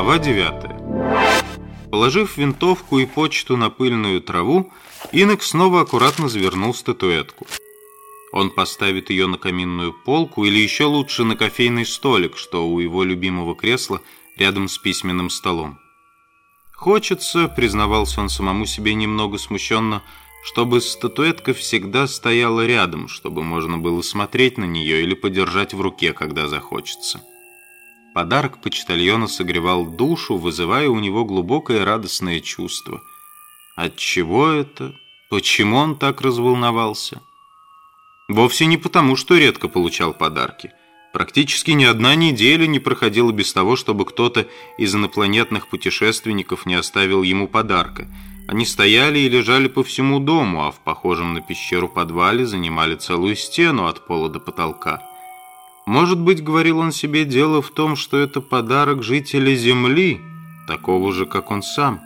Глава 9 Положив винтовку и почту на пыльную траву, Инок снова аккуратно завернул статуэтку. Он поставит ее на каминную полку или еще лучше на кофейный столик, что у его любимого кресла рядом с письменным столом. Хочется, признавался он самому себе немного смущенно, чтобы статуэтка всегда стояла рядом, чтобы можно было смотреть на нее или подержать в руке, когда захочется. Подарок почтальона согревал душу, вызывая у него глубокое радостное чувство. От чего это? Почему он так разволновался? Вовсе не потому, что редко получал подарки. Практически ни одна неделя не проходила без того, чтобы кто-то из инопланетных путешественников не оставил ему подарка. Они стояли и лежали по всему дому, а в похожем на пещеру подвале занимали целую стену от пола до потолка. Может быть, говорил он себе, дело в том, что это подарок жителя Земли, такого же, как он сам.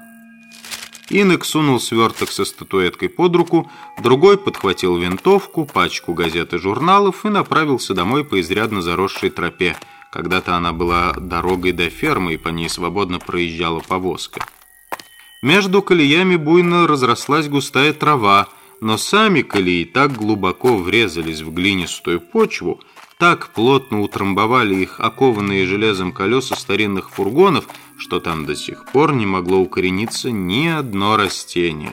Инок сунул сверток со статуэткой под руку, другой подхватил винтовку, пачку газет и журналов и направился домой по изрядно заросшей тропе. Когда-то она была дорогой до фермы, и по ней свободно проезжала повозка. Между колеями буйно разрослась густая трава, но сами колеи так глубоко врезались в глинистую почву, так плотно утрамбовали их окованные железом колеса старинных фургонов, что там до сих пор не могло укорениться ни одно растение.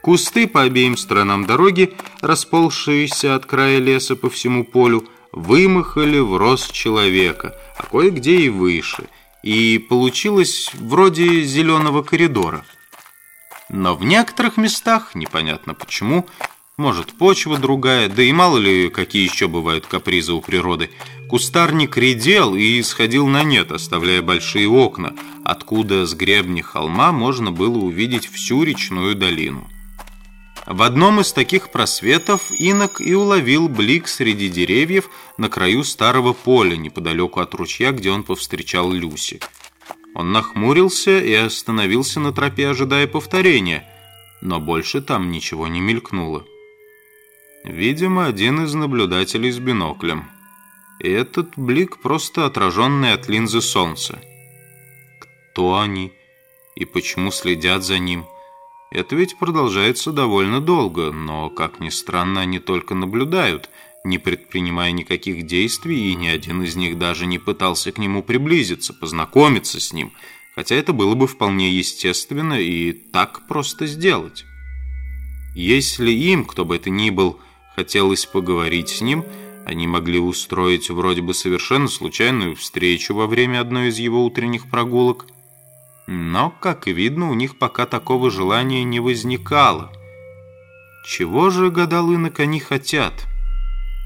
Кусты по обеим сторонам дороги, расползшиеся от края леса по всему полю, вымахали в рост человека, а кое-где и выше, и получилось вроде зеленого коридора. Но в некоторых местах, непонятно почему, может, почва другая, да и мало ли, какие еще бывают капризы у природы. Кустарник редел и сходил на нет, оставляя большие окна, откуда с гребня холма можно было увидеть всю речную долину. В одном из таких просветов инок и уловил блик среди деревьев на краю старого поля, неподалеку от ручья, где он повстречал Люси. Он нахмурился и остановился на тропе, ожидая повторения, но больше там ничего не мелькнуло. Видимо, один из наблюдателей с биноклем. И этот блик просто отраженный от линзы солнца. Кто они и почему следят за ним? Это ведь продолжается довольно долго, но, как ни странно, они только наблюдают, не предпринимая никаких действий, и ни один из них даже не пытался к нему приблизиться, познакомиться с ним, хотя это было бы вполне естественно и так просто сделать. Если им, кто бы это ни был, хотелось поговорить с ним, они могли устроить вроде бы совершенно случайную встречу во время одной из его утренних прогулок. Но, как видно, у них пока такого желания не возникало. Чего же, гадал инок, они хотят?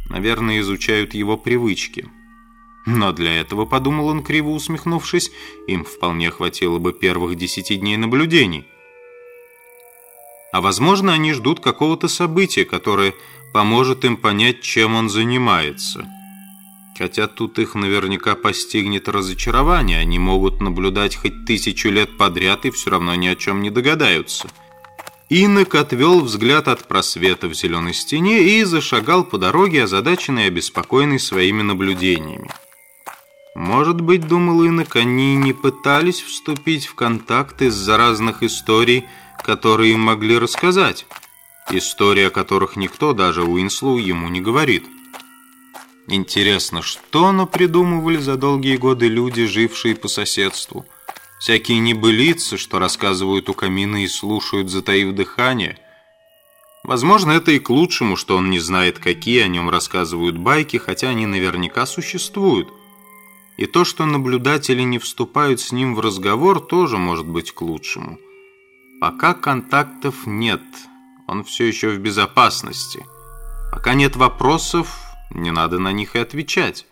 Наверное, изучают его привычки. Но для этого, подумал он, криво усмехнувшись, им вполне хватило бы первых десяти дней наблюдений. А возможно, они ждут какого-то события, которое поможет им понять, чем он занимается. Хотя тут их наверняка постигнет разочарование, они могут наблюдать хоть тысячу лет подряд и все равно ни о чем не догадаются. Инок отвел взгляд от просвета в зеленой стене и зашагал по дороге, озадаченный и обеспокоенный своими наблюдениями. Может быть, думал Инок, они не пытались вступить в контакт из-за разных историй, которые им могли рассказать истории о которых никто, даже Уинслоу, ему не говорит. Интересно, что напридумывали за долгие годы люди, жившие по соседству? Всякие небылицы, что рассказывают у камина и слушают, затаив дыхание. Возможно, это и к лучшему, что он не знает, какие о нем рассказывают байки, хотя они наверняка существуют. И то, что наблюдатели не вступают с ним в разговор, тоже может быть к лучшему. Пока контактов нет – он все еще в безопасности. Пока нет вопросов, не надо на них и отвечать.